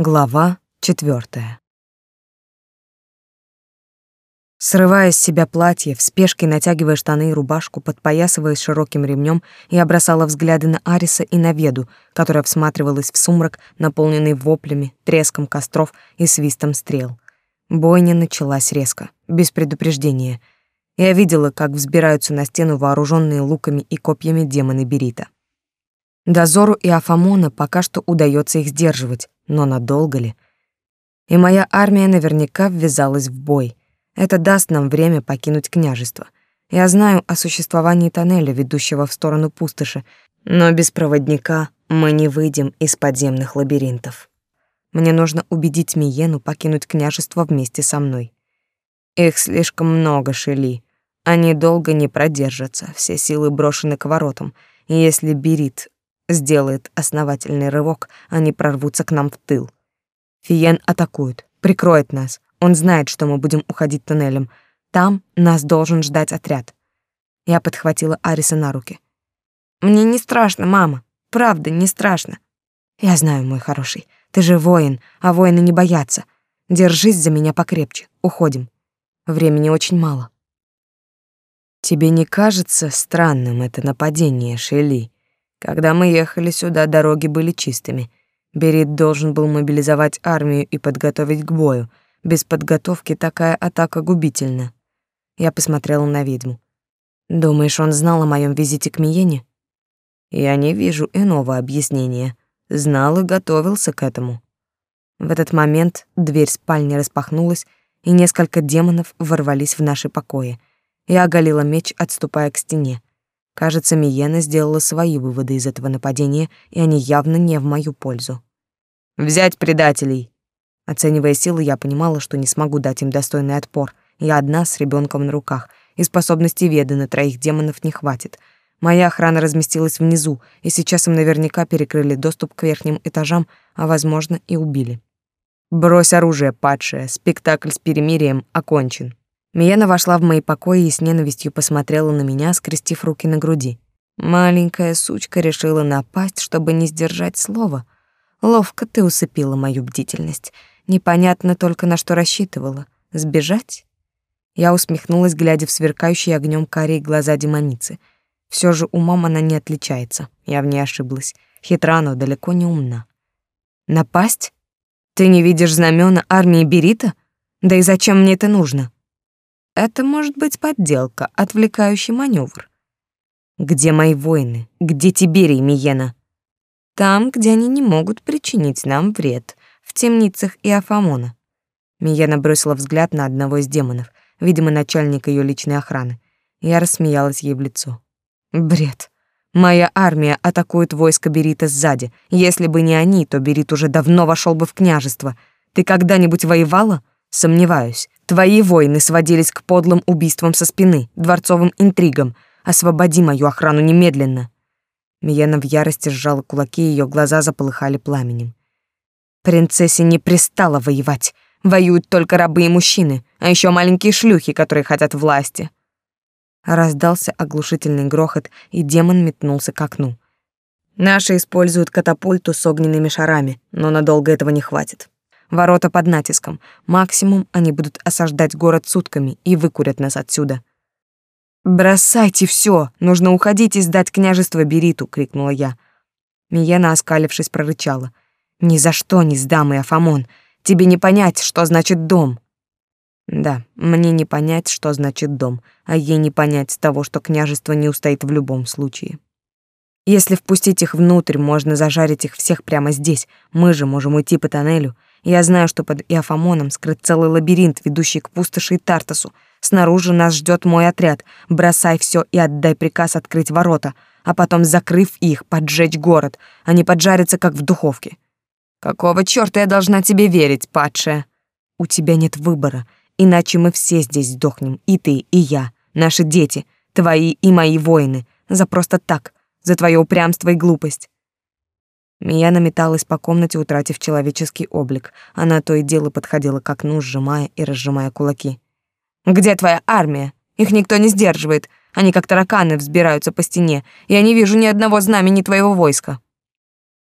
Глава четвертая. Срывая с себя платье, в спешке натягивая штаны и рубашку, подпоясываясь широким ремнем, я бросала взгляды на Ариса и на Веду, которая всматривалась в сумрак, наполненный воплями, треском костров и свистом стрел. Бойня началась резко, без предупреждения. Я видела, как взбираются на стену вооруженные луками и копьями демоны Берита. Дозору и Афамона пока что удается их сдерживать, но надолго ли? И моя армия наверняка ввязалась в бой. Это даст нам время покинуть княжество. Я знаю о существовании тоннеля, ведущего в сторону пустоши, но без проводника мы не выйдем из подземных лабиринтов. Мне нужно убедить Миену покинуть княжество вместе со мной. Их слишком много, Шели. Они долго не продержатся, все силы брошены к воротам. И если Берит сделает основательный рывок, они прорвутся к нам в тыл. Фиен атакует, прикроет нас. Он знает, что мы будем уходить туннелем. Там нас должен ждать отряд. Я подхватила Ариса на руки. Мне не страшно, мама. Правда, не страшно. Я знаю, мой хороший. Ты же воин, а воины не боятся. Держись за меня покрепче. Уходим. Времени очень мало. Тебе не кажется странным это нападение, Шели? Когда мы ехали сюда, дороги были чистыми. Берит должен был мобилизовать армию и подготовить к бою. Без подготовки такая атака губительна. Я посмотрела на ведьму. Думаешь, он знал о моем визите к Миене? Я не вижу иного объяснения. Знал и готовился к этому. В этот момент дверь спальни распахнулась, и несколько демонов ворвались в наши покои. Я оголила меч, отступая к стене. Кажется, Миена сделала свои выводы из этого нападения, и они явно не в мою пользу. «Взять предателей!» Оценивая силы, я понимала, что не смогу дать им достойный отпор. Я одна с ребенком на руках, и способностей веды на троих демонов не хватит. Моя охрана разместилась внизу, и сейчас им наверняка перекрыли доступ к верхним этажам, а, возможно, и убили. «Брось оружие, падшая, спектакль с перемирием окончен». Миена вошла в мои покои и с ненавистью посмотрела на меня, скрестив руки на груди. Маленькая сучка решила напасть, чтобы не сдержать слова. Ловко ты усыпила мою бдительность. Непонятно только, на что рассчитывала. Сбежать? Я усмехнулась, глядя в сверкающие огнем карие глаза демоницы. Все же умом она не отличается. Я в ней ошиблась. Хитра, но далеко не умна. Напасть? Ты не видишь знамена армии Берита? Да и зачем мне это нужно? Это может быть подделка, отвлекающий маневр. Где мои воины? Где Тиберий Миена? Там, где они не могут причинить нам вред, в темницах и Афамона. Миена бросила взгляд на одного из демонов, видимо, начальник ее личной охраны. Я рассмеялась ей в лицо. Бред. Моя армия атакует войско Берита сзади. Если бы не они, то Берит уже давно вошел бы в княжество. Ты когда-нибудь воевала? Сомневаюсь. Твои войны сводились к подлым убийствам со спины, дворцовым интригам. Освободи мою охрану немедленно. Миена в ярости сжала кулаки, ее глаза заполыхали пламенем. Принцессе не пристало воевать. Воюют только рабы и мужчины, а еще маленькие шлюхи, которые хотят власти. Раздался оглушительный грохот, и демон метнулся к окну. Наши используют катапульту с огненными шарами, но надолго этого не хватит. Ворота под натиском. Максимум они будут осаждать город сутками и выкурят нас отсюда. «Бросайте все! Нужно уходить и сдать княжество Бериту!» — крикнула я. Миена, оскалившись, прорычала. «Ни за что не сдам, Иофамон! Тебе не понять, что значит дом!» Да, мне не понять, что значит дом, а ей не понять того, что княжество не устоит в любом случае. Если впустить их внутрь, можно зажарить их всех прямо здесь. Мы же можем уйти по тоннелю. Я знаю, что под Иофамоном скрыт целый лабиринт, ведущий к пустоши и Тартасу. Снаружи нас ждет мой отряд. Бросай все и отдай приказ открыть ворота, а потом, закрыв их, поджечь город. Они поджарятся, как в духовке. Какого чёрта я должна тебе верить, падшая? У тебя нет выбора, иначе мы все здесь сдохнем, и ты, и я, наши дети, твои и мои воины, за просто так, за твое упрямство и глупость. Мияна металась по комнате, утратив человеческий облик. Она то и дело подходила к окну, сжимая и разжимая кулаки. «Где твоя армия? Их никто не сдерживает. Они как тараканы взбираются по стене. Я не вижу ни одного знамени твоего войска».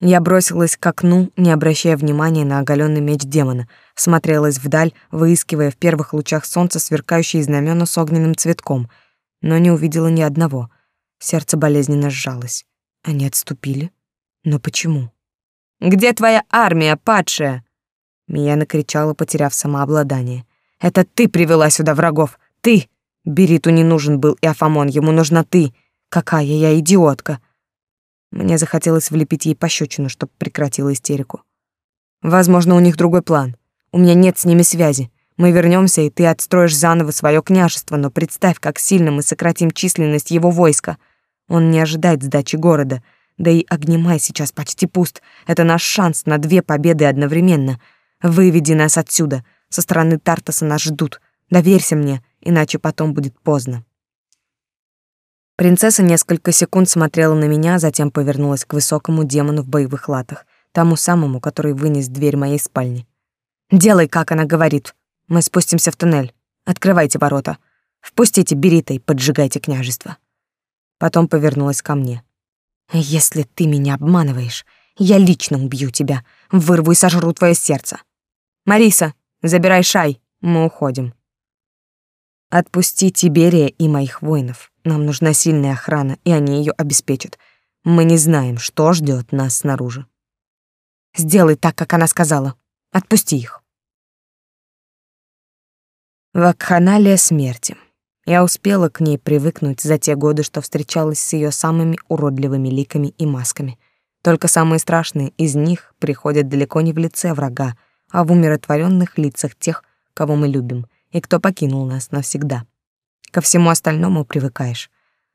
Я бросилась к окну, не обращая внимания на оголенный меч демона, смотрелась вдаль, выискивая в первых лучах солнца сверкающие знамена с огненным цветком, но не увидела ни одного. Сердце болезненно сжалось. Они отступили? Но почему? «Где твоя армия, падшая?» Мия накричала, потеряв самообладание. «Это ты привела сюда врагов! Ты! Бериту не нужен был и Афамон, ему нужна ты! Какая я идиотка!» Мне захотелось влепить ей пощечину, чтобы прекратила истерику. Возможно, у них другой план. У меня нет с ними связи. Мы вернемся, и ты отстроишь заново свое княжество, но представь, как сильно мы сократим численность его войска. Он не ожидает сдачи города. Да и Огнемай сейчас почти пуст. Это наш шанс на две победы одновременно. Выведи нас отсюда. Со стороны Тартаса нас ждут. Доверься мне, иначе потом будет поздно. Принцесса несколько секунд смотрела на меня, затем повернулась к высокому демону в боевых латах, тому самому, который вынес дверь моей спальни. «Делай, как она говорит. Мы спустимся в туннель. Открывайте ворота. Впустите Берита и поджигайте княжество». Потом повернулась ко мне. «Если ты меня обманываешь, я лично убью тебя, вырву и сожру твое сердце. Мариса, забирай Шай, мы уходим». «Отпусти Тиберия и моих воинов. Нам нужна сильная охрана, и они ее обеспечат. Мы не знаем, что ждет нас снаружи. Сделай так, как она сказала. Отпусти их. Вакханалия смерти. Я успела к ней привыкнуть за те годы, что встречалась с ее самыми уродливыми ликами и масками. Только самые страшные из них приходят далеко не в лице врага, а в умиротворенных лицах тех, кого мы любим и кто покинул нас навсегда. Ко всему остальному привыкаешь.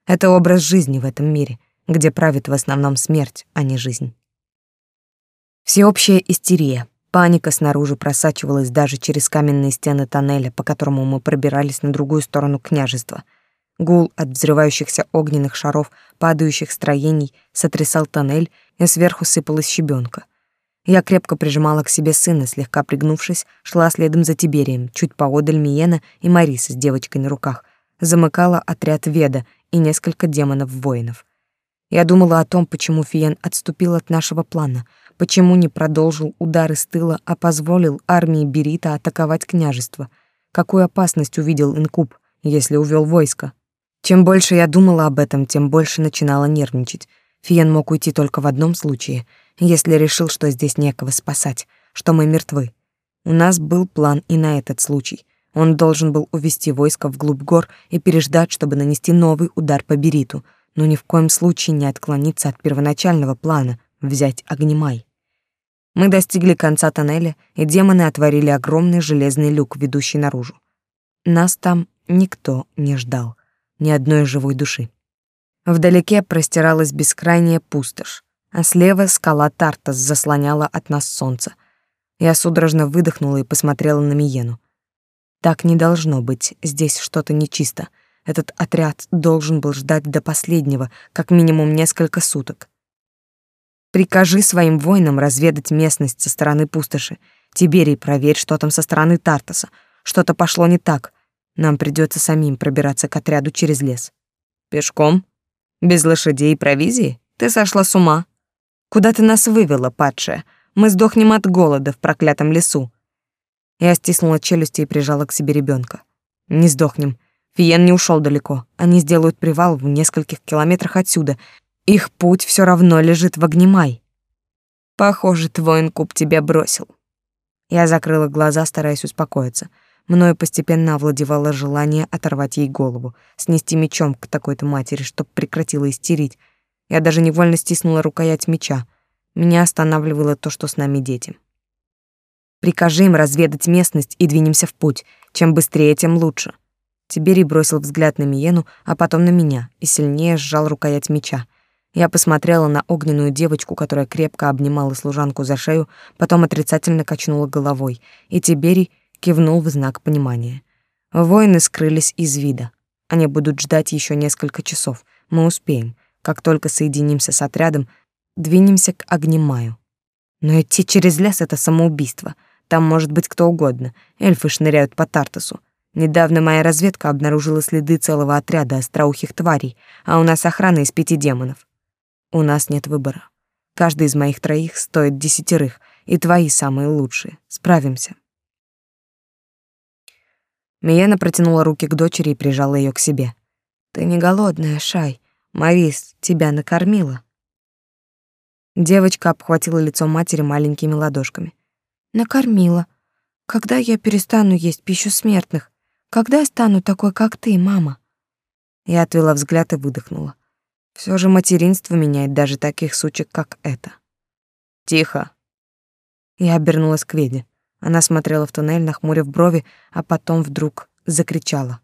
Это образ жизни в этом мире, где правит в основном смерть, а не жизнь. Всеобщая истерия, паника снаружи просачивалась даже через каменные стены тоннеля, по которому мы пробирались на другую сторону княжества. Гул от взрывающихся огненных шаров, падающих строений сотрясал тоннель, и сверху сыпалась щебенка. Я крепко прижимала к себе сына, слегка пригнувшись, шла следом за Тиберием, чуть поодаль Миена и Мариса с девочкой на руках — замыкала отряд Веда и несколько демонов-воинов. Я думала о том, почему Фиен отступил от нашего плана, почему не продолжил удары с тыла, а позволил армии Берита атаковать княжество. Какую опасность увидел Инкуб, если увел войско? Чем больше я думала об этом, тем больше начинала нервничать. Фиен мог уйти только в одном случае, если решил, что здесь некого спасать, что мы мертвы. У нас был план и на этот случай — он должен был увести войско вглубь гор и переждать, чтобы нанести новый удар по Бериту, но ни в коем случае не отклониться от первоначального плана — взять Огнемай. Мы достигли конца тоннеля, и демоны отворили огромный железный люк, ведущий наружу. Нас там никто не ждал, ни одной живой души. Вдалеке простиралась бескрайняя пустошь, а слева скала Тартас заслоняла от нас солнце. Я судорожно выдохнула и посмотрела на Миену. Так не должно быть, здесь что-то нечисто. Этот отряд должен был ждать до последнего, как минимум несколько суток. Прикажи своим воинам разведать местность со стороны пустоши. Тиберий, проверь, что там со стороны Тартаса. Что-то пошло не так. Нам придется самим пробираться к отряду через лес. Пешком? Без лошадей и провизии? Ты сошла с ума. Куда ты нас вывела, падшая? Мы сдохнем от голода в проклятом лесу. Я стиснула челюсти и прижала к себе ребенка. Не сдохнем. Фиен не ушел далеко. Они сделают привал в нескольких километрах отсюда. Их путь все равно лежит в Огнемай. Похоже, твой инкуб тебя бросил. Я закрыла глаза, стараясь успокоиться. Мною постепенно овладевало желание оторвать ей голову, снести мечом к такой-то матери, чтоб прекратила истерить. Я даже невольно стиснула рукоять меча. Меня останавливало то, что с нами дети. Прикажи им разведать местность и двинемся в путь. Чем быстрее, тем лучше. Тиберий бросил взгляд на Миену, а потом на меня и сильнее сжал рукоять меча. Я посмотрела на огненную девочку, которая крепко обнимала служанку за шею, потом отрицательно качнула головой, и Тиберий кивнул в знак понимания. Воины скрылись из вида. Они будут ждать еще несколько часов. Мы успеем. Как только соединимся с отрядом, двинемся к Огнемаю. Но идти через лес — это самоубийство — там может быть кто угодно. Эльфы шныряют по Тартасу. Недавно моя разведка обнаружила следы целого отряда остроухих тварей, а у нас охрана из пяти демонов. У нас нет выбора. Каждый из моих троих стоит десятерых, и твои самые лучшие. Справимся. Миена протянула руки к дочери и прижала ее к себе. Ты не голодная, Шай. Марис тебя накормила. Девочка обхватила лицо матери маленькими ладошками. Накормила. Когда я перестану есть пищу смертных? Когда стану такой, как ты, мама? Я отвела взгляд и выдохнула. Все же материнство меняет даже таких сучек, как это. Тихо. Я обернулась к Веде. Она смотрела в туннель, нахмурив брови, а потом вдруг закричала.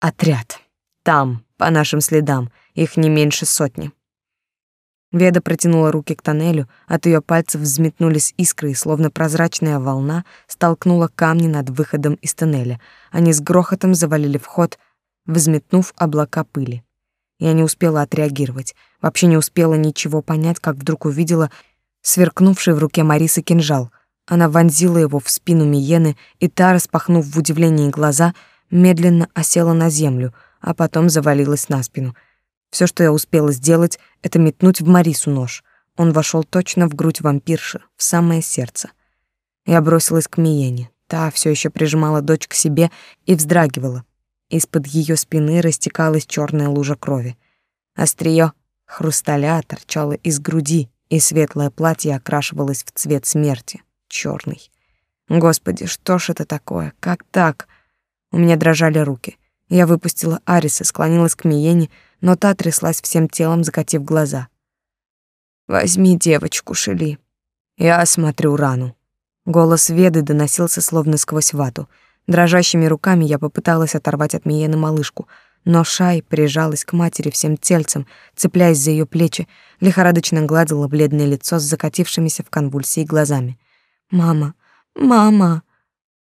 «Отряд! Там, по нашим следам, их не меньше сотни». Веда протянула руки к тоннелю, от ее пальцев взметнулись искры, и словно прозрачная волна столкнула камни над выходом из тоннеля. Они с грохотом завалили вход, взметнув облака пыли. Я не успела отреагировать, вообще не успела ничего понять, как вдруг увидела сверкнувший в руке Марисы кинжал. Она вонзила его в спину Миены, и та, распахнув в удивлении глаза, медленно осела на землю, а потом завалилась на спину. Все, что я успела сделать, это метнуть в Марису нож. Он вошел точно в грудь вампирши, в самое сердце. Я бросилась к Миене. Та все еще прижимала дочь к себе и вздрагивала. Из-под ее спины растекалась черная лужа крови. Острие хрусталя торчало из груди, и светлое платье окрашивалось в цвет смерти, черный. Господи, что ж это такое? Как так? У меня дрожали руки. Я выпустила Ариса, склонилась к Миене, но та тряслась всем телом, закатив глаза. «Возьми девочку, Шели. Я осмотрю рану». Голос Веды доносился словно сквозь вату. Дрожащими руками я попыталась оторвать от Миены малышку, но Шай прижалась к матери всем тельцем, цепляясь за ее плечи, лихорадочно гладила бледное лицо с закатившимися в конвульсии глазами. «Мама! Мама!»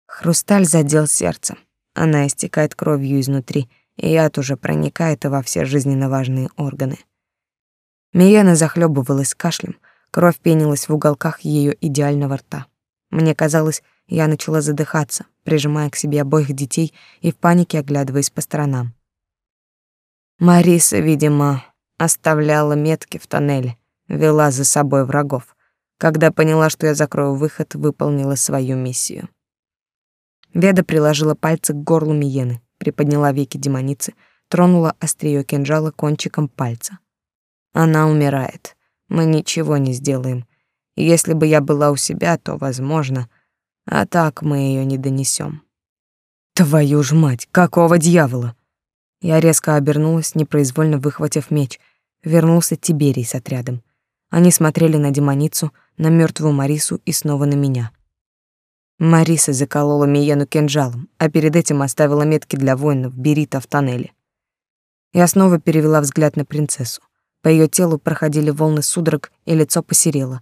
Хрусталь задел сердце. Она истекает кровью изнутри, и яд уже проникает во все жизненно важные органы. Миена захлебывалась кашлем, кровь пенилась в уголках ее идеального рта. Мне казалось, я начала задыхаться, прижимая к себе обоих детей и в панике оглядываясь по сторонам. Мариса, видимо, оставляла метки в тоннеле, вела за собой врагов. Когда поняла, что я закрою выход, выполнила свою миссию. Веда приложила пальцы к горлу Миены, приподняла веки демоницы, тронула острие кинжала кончиком пальца. Она умирает. Мы ничего не сделаем. Если бы я была у себя, то, возможно, а так мы ее не донесем. Твою ж мать, какого дьявола? Я резко обернулась, непроизвольно выхватив меч. Вернулся Тиберий с отрядом. Они смотрели на демоницу, на мертвую Марису и снова на меня. Мариса заколола Миену кинжалом, а перед этим оставила метки для воинов Берита в тоннеле. Я снова перевела взгляд на принцессу. По ее телу проходили волны судорог, и лицо посерело.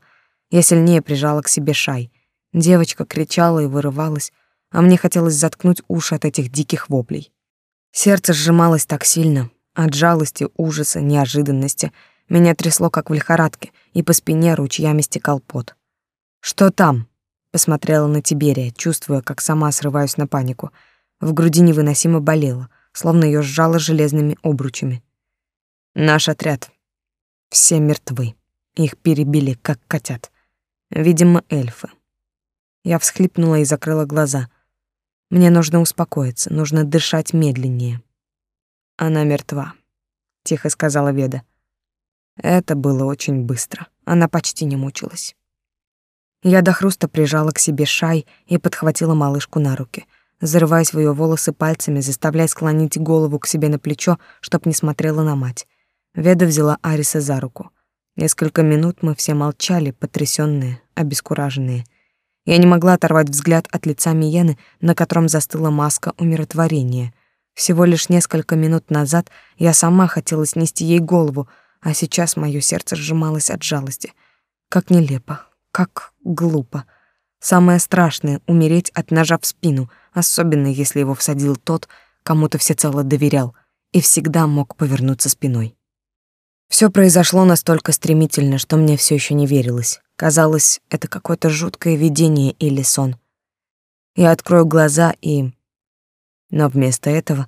Я сильнее прижала к себе Шай. Девочка кричала и вырывалась, а мне хотелось заткнуть уши от этих диких воплей. Сердце сжималось так сильно, от жалости, ужаса, неожиданности. Меня трясло, как в лихорадке, и по спине ручьями стекал пот. «Что там?» — посмотрела на Тиберия, чувствуя, как сама срываюсь на панику. В груди невыносимо болело, словно ее сжало железными обручами. «Наш отряд. Все мертвы. Их перебили, как котят. Видимо, эльфы». Я всхлипнула и закрыла глаза — мне нужно успокоиться, нужно дышать медленнее. Она мертва, тихо сказала Веда. Это было очень быстро. Она почти не мучилась. Я до хруста прижала к себе шай и подхватила малышку на руки, зарываясь в ее волосы пальцами, заставляя склонить голову к себе на плечо, чтоб не смотрела на мать. Веда взяла Ариса за руку. Несколько минут мы все молчали, потрясенные, обескураженные. Я не могла оторвать взгляд от лица Миены, на котором застыла маска умиротворения. Всего лишь несколько минут назад я сама хотела снести ей голову, а сейчас мое сердце сжималось от жалости. Как нелепо, как глупо. Самое страшное — умереть от ножа в спину, особенно если его всадил тот, кому то всецело доверял и всегда мог повернуться спиной. Все произошло настолько стремительно, что мне все еще не верилось. Казалось, это какое-то жуткое видение или сон. Я открою глаза и... Но вместо этого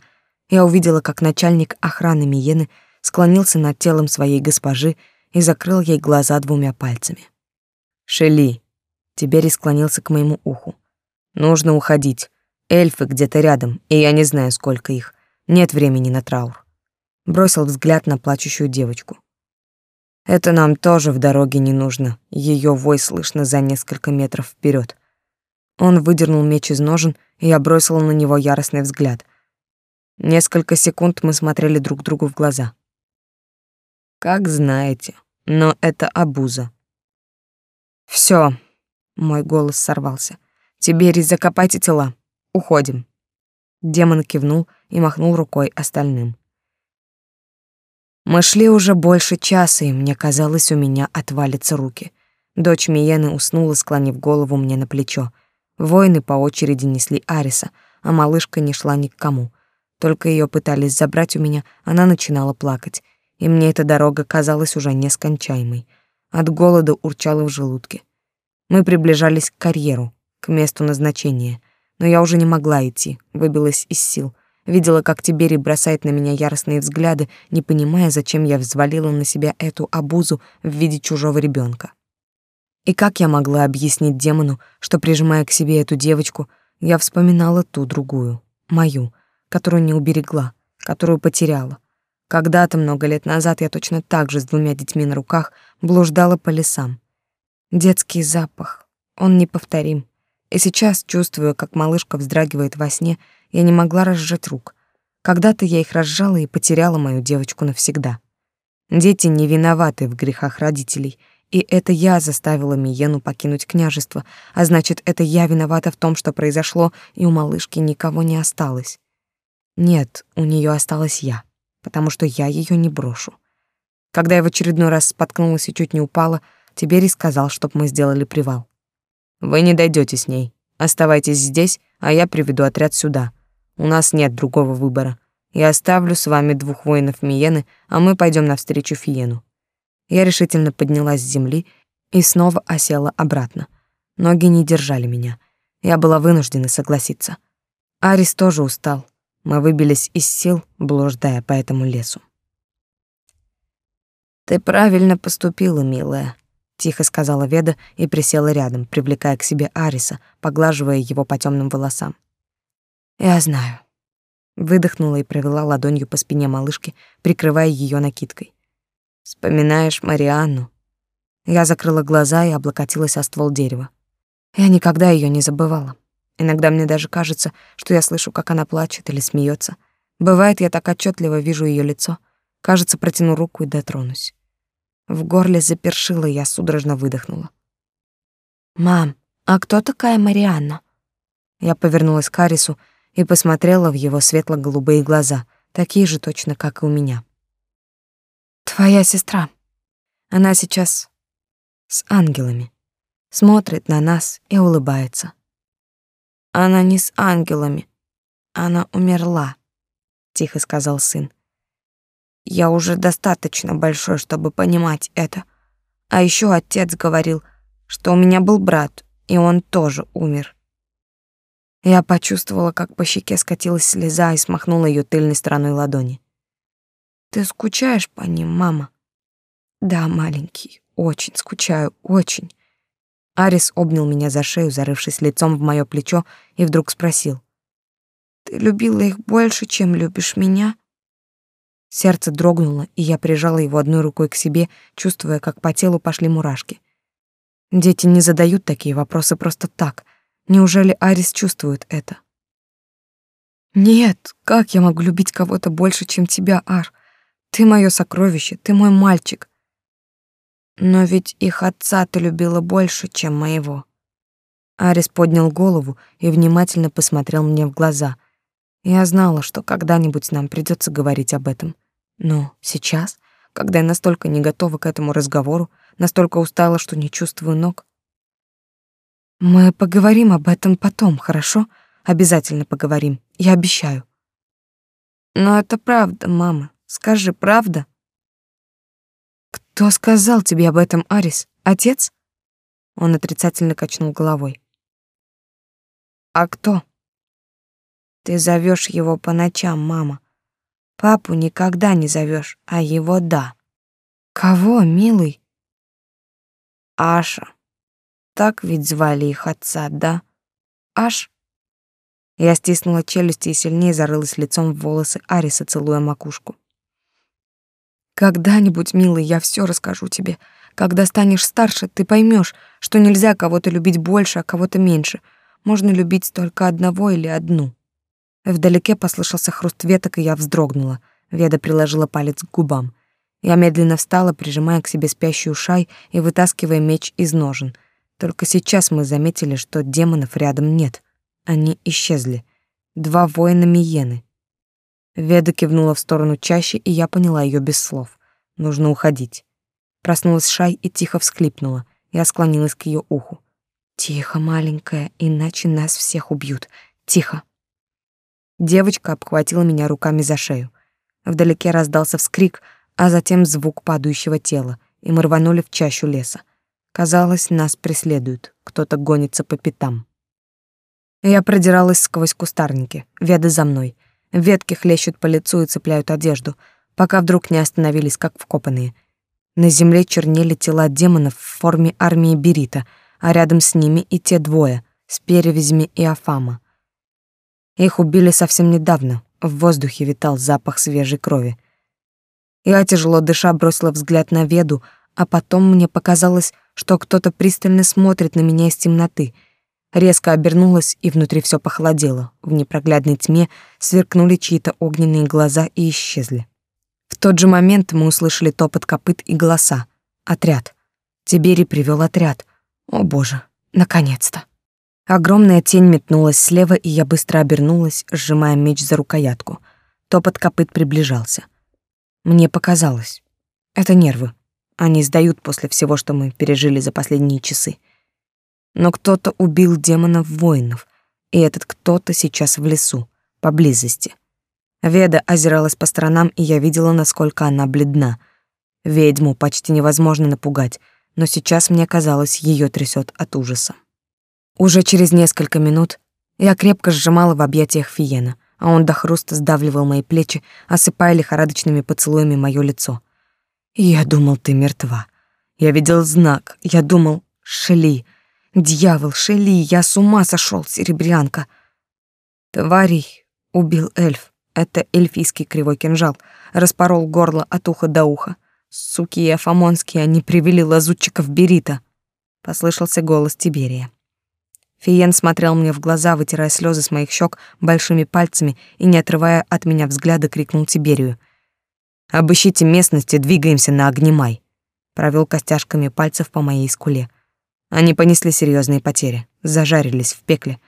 я увидела, как начальник охраны Миены склонился над телом своей госпожи и закрыл ей глаза двумя пальцами. «Шели!» Тиберий склонился к моему уху. «Нужно уходить. Эльфы где-то рядом, и я не знаю, сколько их. Нет времени на траур». Бросил взгляд на плачущую девочку. «Это нам тоже в дороге не нужно. Ее вой слышно за несколько метров вперед. Он выдернул меч из ножен, и я бросила на него яростный взгляд. Несколько секунд мы смотрели друг другу в глаза. «Как знаете, но это обуза». Все, мой голос сорвался. «Тиберий, закопайте тела. Уходим». Демон кивнул и махнул рукой остальным. Мы шли уже больше часа, и мне казалось, у меня отвалятся руки. Дочь Миены уснула, склонив голову мне на плечо — Воины по очереди несли Ариса, а малышка не шла ни к кому. Только ее пытались забрать у меня, она начинала плакать, и мне эта дорога казалась уже нескончаемой. От голода урчало в желудке. Мы приближались к карьеру, к месту назначения, но я уже не могла идти, выбилась из сил. Видела, как Тиберий бросает на меня яростные взгляды, не понимая, зачем я взвалила на себя эту обузу в виде чужого ребенка. И как я могла объяснить демону, что, прижимая к себе эту девочку, я вспоминала ту другую, мою, которую не уберегла, которую потеряла. Когда-то, много лет назад, я точно так же с двумя детьми на руках блуждала по лесам. Детский запах, он неповторим. И сейчас, чувствуя, как малышка вздрагивает во сне, я не могла разжать рук. Когда-то я их разжала и потеряла мою девочку навсегда. Дети не виноваты в грехах родителей — и это я заставила Миену покинуть княжество, а значит, это я виновата в том, что произошло, и у малышки никого не осталось. Нет, у нее осталась я, потому что я ее не брошу. Когда я в очередной раз споткнулась и чуть не упала, Тиберий сказал, чтоб мы сделали привал. Вы не дойдете с ней. Оставайтесь здесь, а я приведу отряд сюда. У нас нет другого выбора. Я оставлю с вами двух воинов Миены, а мы пойдем навстречу Фиену. Я решительно поднялась с земли и снова осела обратно. Ноги не держали меня. Я была вынуждена согласиться. Арис тоже устал. Мы выбились из сил, блуждая по этому лесу. «Ты правильно поступила, милая», — тихо сказала Веда и присела рядом, привлекая к себе Ариса, поглаживая его по темным волосам. «Я знаю». Выдохнула и провела ладонью по спине малышки, прикрывая ее накидкой. Вспоминаешь Марианну? Я закрыла глаза и облокотилась о ствол дерева. Я никогда ее не забывала. Иногда мне даже кажется, что я слышу, как она плачет или смеется. Бывает, я так отчетливо вижу ее лицо. Кажется, протяну руку и дотронусь. В горле запершило, я судорожно выдохнула. «Мам, а кто такая Марианна?» Я повернулась к Арису и посмотрела в его светло-голубые глаза, такие же точно, как и у меня. Твоя сестра. Она сейчас с ангелами. Смотрит на нас и улыбается. Она не с ангелами. Она умерла, тихо сказал сын. Я уже достаточно большой, чтобы понимать это. А еще отец говорил, что у меня был брат, и он тоже умер. Я почувствовала, как по щеке скатилась слеза и смахнула ее тыльной стороной ладони. Ты скучаешь по ним, мама? Да, маленький, очень скучаю, очень. Арис обнял меня за шею, зарывшись лицом в моё плечо, и вдруг спросил: "Ты любила их больше, чем любишь меня?" Сердце дрогнуло, и я прижала его одной рукой к себе, чувствуя, как по телу пошли мурашки. Дети не задают такие вопросы просто так. Неужели Арис чувствует это? Нет, как я могу любить кого-то больше, чем тебя, Ар? Ты мое сокровище, ты мой мальчик. Но ведь их отца ты любила больше, чем моего. Арис поднял голову и внимательно посмотрел мне в глаза. Я знала, что когда-нибудь нам придется говорить об этом. Но сейчас, когда я настолько не готова к этому разговору, настолько устала, что не чувствую ног, мы поговорим об этом потом, хорошо? Обязательно поговорим. Я обещаю. Но это правда, мама. Скажи, правда? Кто сказал тебе об этом, Арис? Отец? Он отрицательно качнул головой. А кто? Ты зовешь его по ночам, мама. Папу никогда не зовешь, а его да. Кого, милый? Аша. Так ведь звали их отца, да? Аш? Я стиснула челюсти и сильнее зарылась лицом в волосы Ариса, целуя макушку. Когда-нибудь, милый, я все расскажу тебе. Когда станешь старше, ты поймешь, что нельзя кого-то любить больше, а кого-то меньше. Можно любить только одного или одну. Вдалеке послышался хруст веток, и я вздрогнула. Веда приложила палец к губам. Я медленно встала, прижимая к себе спящую шай и вытаскивая меч из ножен. Только сейчас мы заметили, что демонов рядом нет. Они исчезли. Два воина Миены. Веда кивнула в сторону чаще, и я поняла ее без слов. Нужно уходить. Проснулась Шай и тихо всхлипнула. Я склонилась к ее уху. «Тихо, маленькая, иначе нас всех убьют. Тихо». Девочка обхватила меня руками за шею. Вдалеке раздался вскрик, а затем звук падающего тела, и мы рванули в чащу леса. Казалось, нас преследуют, кто-то гонится по пятам. Я продиралась сквозь кустарники, веды за мной. Ветки хлещут по лицу и цепляют одежду, пока вдруг не остановились, как вкопанные — на земле чернели тела демонов в форме армии Берита, а рядом с ними и те двое, с перевязями и Афама. Их убили совсем недавно, в воздухе витал запах свежей крови. Я, тяжело дыша, бросила взгляд на Веду, а потом мне показалось, что кто-то пристально смотрит на меня из темноты. Резко обернулась, и внутри все похолодело. В непроглядной тьме сверкнули чьи-то огненные глаза и исчезли. В тот же момент мы услышали топот копыт и голоса. Отряд. Тибери привел отряд. О боже, наконец-то. Огромная тень метнулась слева, и я быстро обернулась, сжимая меч за рукоятку. Топот копыт приближался. Мне показалось. Это нервы. Они сдают после всего, что мы пережили за последние часы. Но кто-то убил демонов-воинов, и этот кто-то сейчас в лесу, поблизости. Веда озиралась по сторонам, и я видела, насколько она бледна. Ведьму почти невозможно напугать, но сейчас мне казалось, ее трясет от ужаса. Уже через несколько минут я крепко сжимала в объятиях Фиена, а он до хруста сдавливал мои плечи, осыпая лихорадочными поцелуями мое лицо. «Я думал, ты мертва. Я видел знак. Я думал, Шели. Дьявол, Шели, я с ума сошел, серебрянка. Тварей убил эльф. Это эльфийский кривой кинжал. Распорол горло от уха до уха. Суки и афамонские, они привели лазутчиков Берита. Послышался голос Тиберия. Фиен смотрел мне в глаза, вытирая слезы с моих щек большими пальцами и, не отрывая от меня взгляда, крикнул Тиберию. «Обыщите местность и двигаемся на Огнемай!» Провел костяшками пальцев по моей скуле. Они понесли серьезные потери, зажарились в пекле,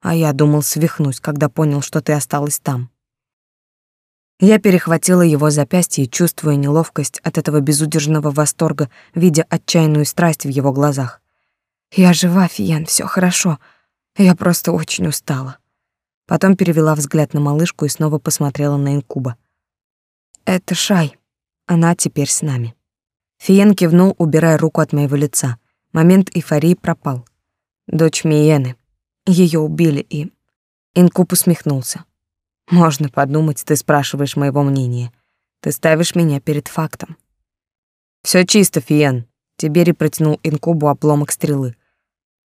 а я думал свихнусь, когда понял, что ты осталась там. Я перехватила его запястье, чувствуя неловкость от этого безудержного восторга, видя отчаянную страсть в его глазах. «Я жива, Фиен, все хорошо. Я просто очень устала». Потом перевела взгляд на малышку и снова посмотрела на инкуба. «Это Шай. Она теперь с нами». Фиен кивнул, убирая руку от моего лица. Момент эйфории пропал. Дочь Миены. Ее убили и... Инкуб усмехнулся. Можно подумать, ты спрашиваешь моего мнения. Ты ставишь меня перед фактом. Все чисто, Фиен. Тибери протянул инкубу обломок стрелы.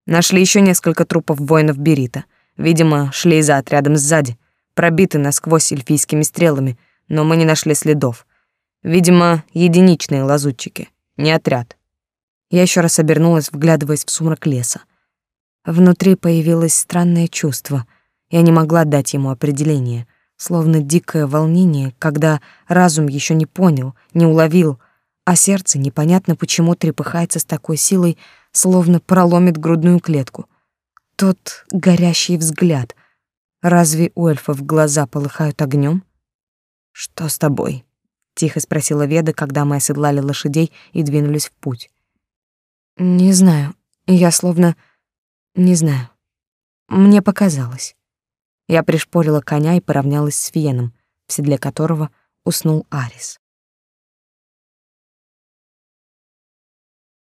Нашли еще несколько трупов воинов Берита. Видимо, шли за отрядом сзади, пробиты насквозь эльфийскими стрелами, но мы не нашли следов. Видимо, единичные лазутчики, не отряд. Я еще раз обернулась, вглядываясь в сумрак леса. Внутри появилось странное чувство. Я не могла дать ему определение словно дикое волнение, когда разум еще не понял, не уловил, а сердце непонятно почему трепыхается с такой силой, словно проломит грудную клетку. Тот горящий взгляд. Разве у эльфов глаза полыхают огнем? Что с тобой? тихо спросила Веда, когда мы оседлали лошадей и двинулись в путь. Не знаю. Я словно не знаю. Мне показалось. Я пришпорила коня и поравнялась с Фиеном, в седле которого уснул Арис.